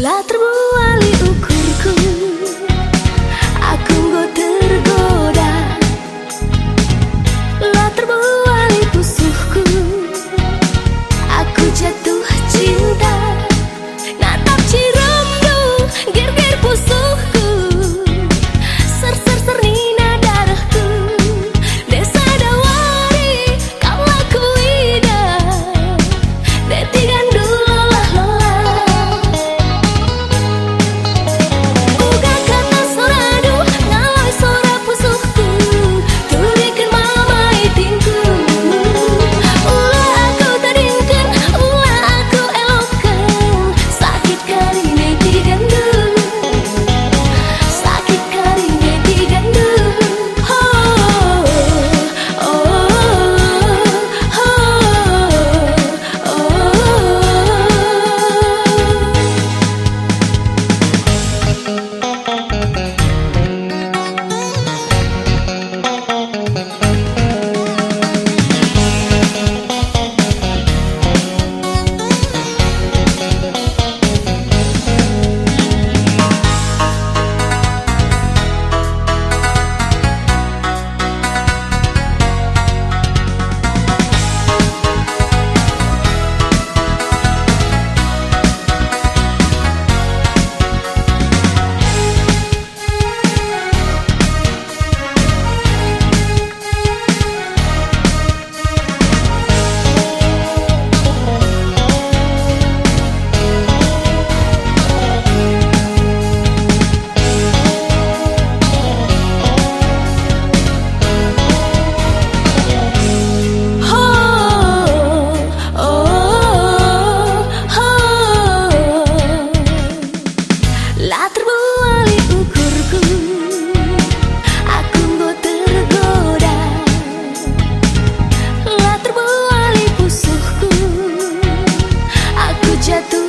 La tribu jatuh.